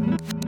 you